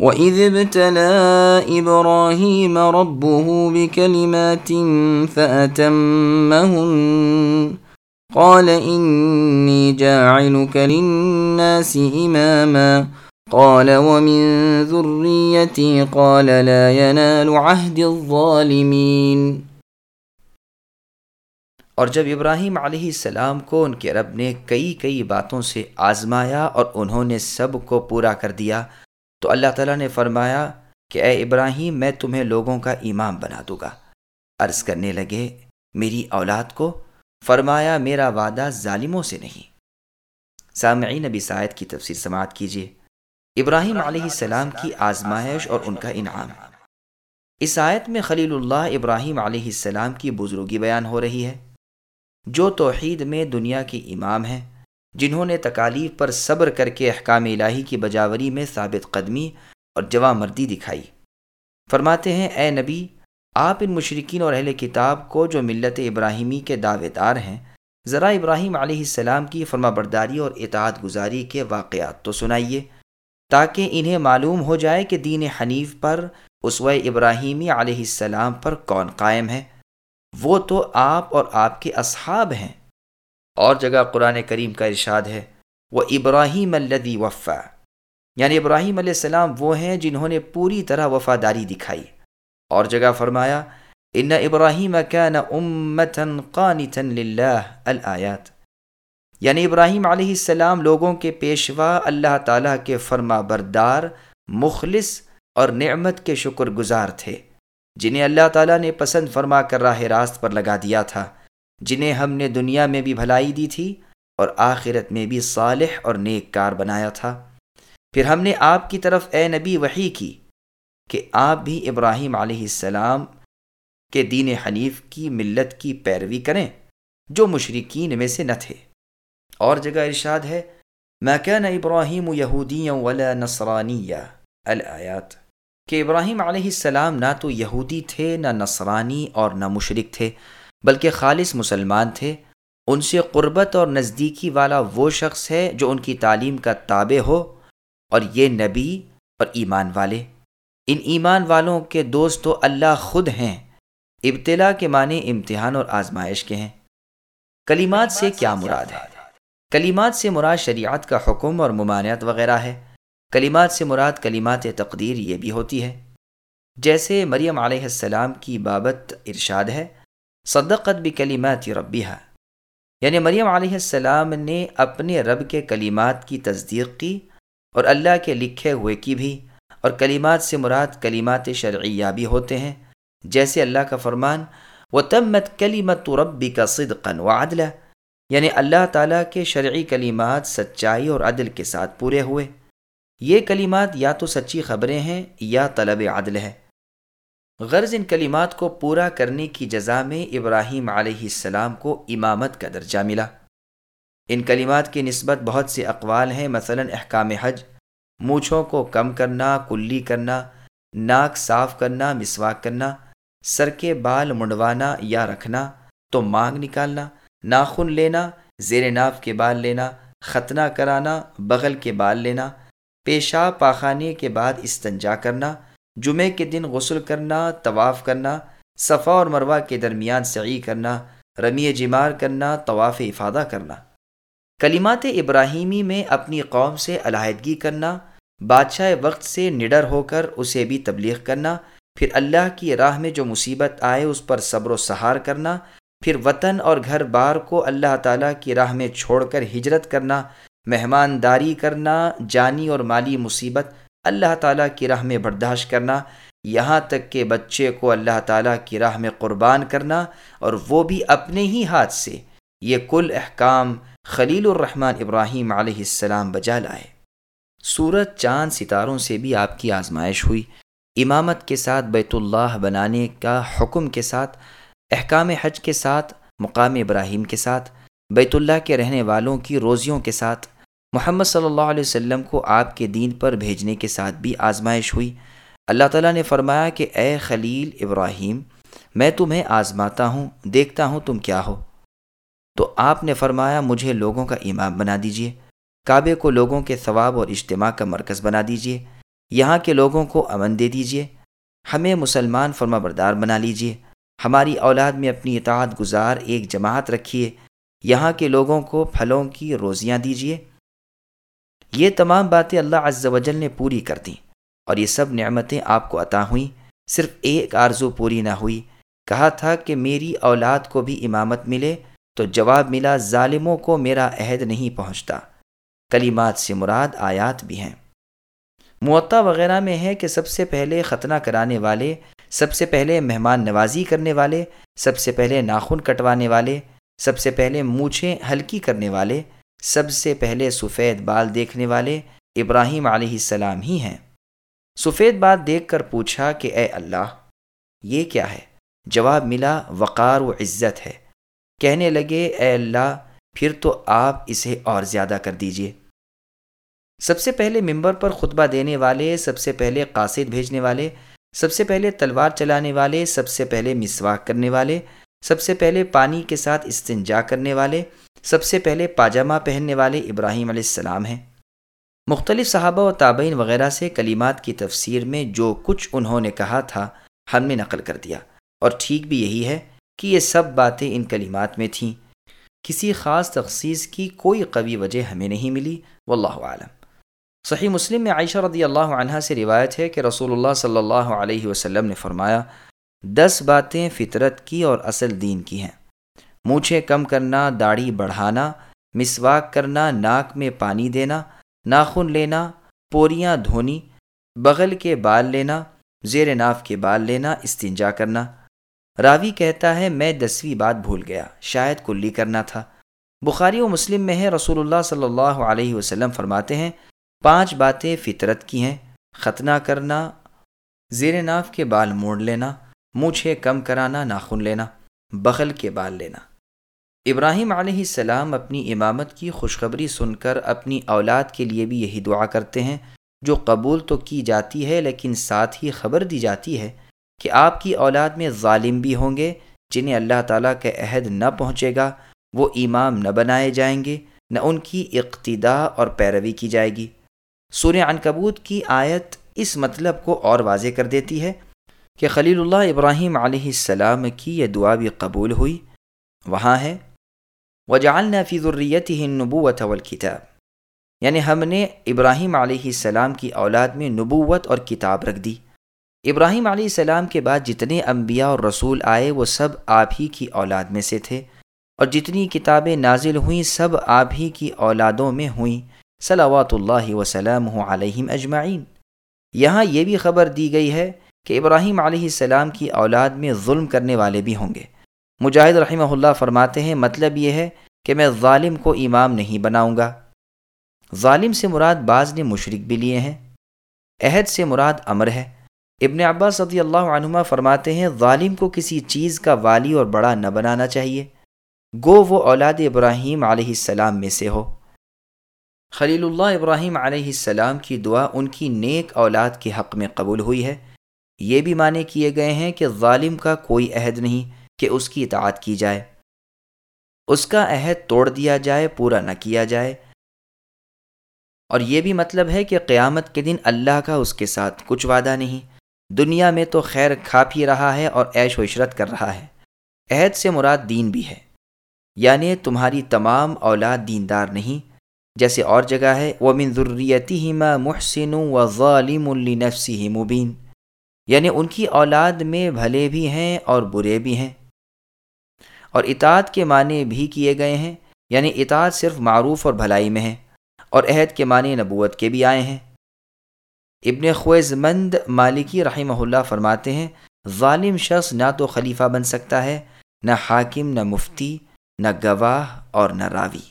وَإِذِ ابْتَلَى إِبْرَاهِيمَ رَبُّهُ بِكَلِمَاتٍ فَأَتَمَّهُنَّ قَالَ إِنِّي جَاعِلُكَ لِلنَّاسِ إِمَامًا قَالَ وَمِن ذُرِّيَّتِي قَالَ لَا يَنَالُ عهد الظَّالِمِينَ اور جب ابراہیم علیہ السلام کو ان کے رب نے کئی کئی باتوں سے آزمایا اور انہوں نے سب کو پورا کر دیا تو اللہ تعالیٰ نے فرمایا کہ اے ابراہیم، میں تمہیں لوگوں کا امام بنا دوں گا۔ عرض کرنے لگے، میری اولاد کو فرمایا، میرا وعدہ ظالموں سے نہیں۔ سامعین نبی سائد کی تفسیر سماعت کیجیے۔ ابراہیم علیہ السلام کی آزمائش اور ان کا انعام۔ اس آیت میں خلیل اللہ ابراہیم علیہ السلام کی بزرگی بیان ہو رہی ہے۔ جو توحید میں دنیا کی امام ہیں جنہوں نے تکالیف پر صبر کر کے احکام الہی کی بجاوری میں ثابت قدمی اور جواں مردی دکھائی۔ فرماتے ہیں، اے نبی، آپ ان مشرقین اور اہل کتاب کو جو ملت ابراہیمی کے دعوے دار ہیں، ذرا ابراہیم علیہ السلام کی فرما برداری اور اطاعت گزاری کے واقعات تو سنائیے، تاکہ انہیں معلوم ہو جائے کہ دین حنیف پر اسوہ ابراہیمی علیہ السلام پر کون قائم ہے۔ وہ تو آپ اور آپ کے اصحاب ہیں۔ اور جگہ قرآن کریم کا ارشاد ہے۔ وہ ابراہیم الدی وفا۔ یعنی ابراہیم علیہ السلام وہ ہیں جنہوں نے پوری طرح وفاداری دکھائی۔ اور جگہ فرمایا، ان ابراہیم کان امتن قانتن للہ الآیات. یعنی ابراہیم علیہ السلام لوگوں کے پیشوا اللہ تعالیٰ کے فرما بردار مخلص اور نعمت کے شکر گزار تھے، جنہیں اللہ تعالیٰ نے پسند فرما کر راہ راست پر لگا دیا تھا۔ جنہیں ہم نے دنیا میں بھی بھلائی دی تھی اور آخرت میں بھی صالح اور نیک کار بنایا تھا۔ پھر ہم نے آپ کی طرف اے نبی وحی کی کہ آپ بھی ابراہیم علیہ السلام کے دین حنیف کی ملت کی پیروی کریں جو مشرقین میں سے نہ تھے۔ اور جگہ ارشاد ہے میں کیا نہ ابراہیم یہودی ولا نصرانیہ الآیات، کہ ابراہیم علیہ السلام نہ تو یہودی تھے، نہ نصرانی اور نہ مشرق تھے۔ بلکہ خالص مسلمان تھے، ان سے قربت اور نزدیکی والا وہ شخص ہے جو ان کی تعلیم کا تابع ہو، اور یہ نبی اور ایمان والے۔ ان ایمان والوں کے دوست تو اللہ خود ہیں، ابتلا کے معنی امتحان اور آزمائش کے ہیں۔ کلیمات سے کیا مراد ہے؟ کلیمات سے مراد شریعت کا حکم اور ممانعت وغیرہ ہے۔ کلیمات سے مراد کلیمات تقدیر یہ بھی ہوتی ہے۔ جیسے مریم علیہ السلام کی بابت ارشاد ہے صدقت بھی کلیمات ربی یعنی مریم علیہ السلام نے اپنے رب کے کلیمات کی تصدیق کی اور اللہ کے لکھے ہوئے کی بھی، اور کلمات سے مراد کلمات شرعیہ بھی ہوتے ہیں۔ جیسے اللہ کا فرمان و تمت کلیمت ربی کا صدقن و عدل یعنی اللہ تعالیٰ کے شرعی کلمات سچائی اور عدل کے ساتھ پورے ہوئے۔ یہ کلمات یا تو سچی خبریں ہیں یا طلب عدل ہے۔ غرض ان کلمات کو پورا کرنے کی جزا میں ابراہیم علیہ السلام کو امامت کا درجہ ملا۔ ان کلمات کی نسبت بہت سے اقوال ہیں، مثلا احکام حج، مونچھوں کو کم کرنا، کلی کرنا، ناک صاف کرنا، مسواک کرنا، سر کے بال منڈوانا یا رکھنا، تو مانگ نکالنا، ناخن لینا، زیر ناف کے بال لینا، ختنہ کرانا، بغل کے بال لینا، پیشاب پاخانے کے بعد استنجا کرنا جمعے کے دن غسل کرنا، طواف کرنا، صفا اور مروہ کے درمیان سعی کرنا، رمی جمار کرنا، طواف افادہ کرنا۔ کلمات ابراہیمی میں اپنی قوم سے علیحدگی کرنا، بادشاہ وقت سے نڈر ہو کر اسے بھی تبلیغ کرنا، پھر اللہ کی راہ میں جو مصیبت آئے اس پر صبر و سہار کرنا، پھر وطن اور گھر بار کو اللہ تعالیٰ کی راہ میں چھوڑ کر ہجرت کرنا، مہمانداری کرنا، جانی اور مالی مصیبت اللہ تعالیٰ کی راہ میں برداشت کرنا، یہاں تک کہ بچے کو اللہ تعالیٰ کی راہ میں قربان کرنا اور وہ بھی اپنے ہی ہاتھ سے، یہ کل احکام خلیل الرحمن ابراہیم علیہ السلام بجا لائے۔ سورج چاند ستاروں سے بھی آپ کی آزمائش ہوئی۔ امامت کے ساتھ بیت اللہ بنانے کا حکم کے ساتھ، احکام حج کے ساتھ، مقام ابراہیم کے ساتھ، بیت اللہ کے رہنے والوں کی روزیوں کے ساتھ۔ محمد صلی اللہ علیہ وسلم کو آپ کے دین پر بھیجنے کے ساتھ بھی آزمائش ہوئی۔ اللہ تعالیٰ نے فرمایا کہ اے خلیل ابراہیم، میں تمہیں آزماتا ہوں، دیکھتا ہوں تم کیا ہو۔ تو آپ نے فرمایا، مجھے لوگوں کا امام بنا دیجیے، کعبے کو لوگوں کے ثواب اور اجتماع کا مرکز بنا دیجیے، یہاں کے لوگوں کو امن دے دیجیے ہمیں مسلمان فرما بردار بنا لیجیے ہماری اولاد میں اپنی اطاعت گزار ایک جماعت رکھیے، یہاں کے لوگوں کو پھلوں کی روزیاں دیجیے یہ تمام باتیں اللہ عز و جل نے پوری کر دیں۔ اور یہ سب نعمتیں آپ کو عطا ہوئیں۔ صرف ایک آرزو پوری نہ ہوئی۔ کہا تھا کہ میری اولاد کو بھی امامت ملے تو جواب ملا، ظالموں کو میرا عہد نہیں پہنچتا۔ کلیمات سے مراد آیات بھی ہیں۔ معطا وغیرہ میں ہے کہ سب سے پہلے ختنہ کرانے والے، سب سے پہلے مہمان نوازی کرنے والے، سب سے پہلے ناخن کٹوانے والے، سب سے پہلے مونچھیں ہلکی کرنے والے سب سے پہلے سفید بال دیکھنے والے ابراہیم علیہ السلام ہی ہیں۔ سفید بال دیکھ کر پوچھا کہ اے اللہ، یہ کیا ہے؟ جواب ملا، وقار و عزت ہے۔ کہنے لگے، اے اللہ، پھر تو آپ اسے اور زیادہ کر دیجیے۔ سب سے پہلے ممبر پر خطبہ دینے والے، سب سے پہلے قاصد بھیجنے والے، سب سے پہلے تلوار چلانے والے، سب سے پہلے مسواک کرنے والے، سب سے پہلے پانی کے ساتھ استنجا کرنے والے سب سے پہلے پاجامہ پہننے والے ابراہیم علیہ السلام ہیں۔ مختلف صحابہ و تابعین وغیرہ سے کلیمات کی تفسیر میں جو کچھ انہوں نے کہا تھا، ہم نے نقل کر دیا۔ اور ٹھیک بھی یہی ہے کہ یہ سب باتیں ان کلیمات میں تھیں۔ کسی خاص تخصیص کی کوئی قوی وجہ ہمیں نہیں ملی، واللہ عالم صحیح مسلم میں عائشہ رضی اللہ عنہ سے روایت ہے کہ رسول اللہ صلی اللہ علیہ وسلم نے فرمایا، دس باتیں فطرت کی اور اصل دین کی ہیں۔ مونچھیں کم کرنا، داڑھی بڑھانا، مسواک کرنا، ناک میں پانی دینا، ناخن لینا، پوریاں دھونی، بغل کے بال لینا، زیر ناف کے بال لینا، استنجا کرنا۔ راوی کہتا ہے، میں دسویں بات بھول گیا، شاید کلی کرنا تھا۔ بخاری و مسلم میں ہے، رسول اللہ صلی اللہ علیہ وسلم فرماتے ہیں، پانچ باتیں فطرت کی ہیں، ختنہ کرنا، زیر ناف کے بال موڑ لینا مونچھے کم کرانا، ناخن لینا، بغل کے بال لینا۔ ابراہیم علیہ السلام اپنی امامت کی خوشخبری سن کر اپنی اولاد کے لیے بھی یہی دعا کرتے ہیں، جو قبول تو کی جاتی ہے، لیکن ساتھ ہی خبر دی جاتی ہے کہ آپ کی اولاد میں ظالم بھی ہوں گے، جنہیں اللہ تعالیٰ کے عہد نہ پہنچے گا، وہ امام نہ بنائے جائیں گے، نہ ان کی اقتدا اور پیروی کی جائے گی۔ سورہ عنکبوت کی آیت اس مطلب کو اور واضح کر دیتی ہے کہ خلیل اللہ ابراہیم علیہ السلام کی یہ دعا بھی قبول ہوئی۔ وہاں ہے وجعلنا فی ذریتہ النبوت والکتاب یعنی ہم نے ابراہیم علیہ السلام کی اولاد میں نبوت اور کتاب رکھ دی۔ ابراہیم علیہ السلام کے بعد جتنے انبیاء اور رسول آئے، وہ سب آپ ہی کی اولاد میں سے تھے۔ اور جتنی کتابیں نازل ہوئیں، سب آپ ہی کی اولادوں میں ہوئیں۔ صلوات اللہ وسلم علیہم اجمعین۔ یہاں یہ بھی خبر دی گئی ہے کہ ابراہیم علیہ السلام کی اولاد میں ظلم کرنے والے بھی ہوں گے۔ مجاہد رحمہ اللہ فرماتے ہیں مطلب یہ ہے کہ میں ظالم کو امام نہیں بناؤں گا۔ ظالم سے مراد بعض نے مشرق بھی لیے ہیں۔ عہد سے مراد امر ہے۔ ابن عباس صدی اللہ عنہما فرماتے ہیں، ظالم کو کسی چیز کا والی اور بڑا نہ بنانا چاہیے۔ گو وہ اولاد ابراہیم علیہ السلام میں سے ہو۔ خلیل اللہ ابراہیم علیہ السلام کی دعا ان کی نیک اولاد کے حق میں قبول ہوئی ہے۔ یہ بھی معنی کیے گئے ہیں کہ ظالم کا کوئی عہد نہیں۔ کہ اس کی اطاعت کی جائے۔ اس کا عہد توڑ دیا جائے، پورا نہ کیا جائے۔ اور یہ بھی مطلب ہے کہ قیامت کے دن اللہ کا اس کے ساتھ کچھ وعدہ نہیں۔ دنیا میں تو خیر کھا پی رہا ہے اور عیش و عشرت کر رہا ہے۔ عہد سے مراد دین بھی ہے۔ یعنی تمہاری تمام اولاد دیندار نہیں۔ جیسے اور جگہ ہے وہ من ضروریتی ہی محسن و ظالم النفسی ہی مبین یعنی ان کی اولاد میں بھلے بھی ہیں اور برے بھی ہیں۔ اور اطاعت کے معنی بھی کیے گئے ہیں یعنی اطاعت صرف معروف اور بھلائی میں ہے، اور عہد کے معنی نبوت کے بھی آئے ہیں۔ ابن خویز مند مالکی رحمہ اللہ فرماتے ہیں، ظالم شخص نہ تو خلیفہ بن سکتا ہے، نہ حاکم، نہ مفتی، نہ گواہ اور نہ راوی۔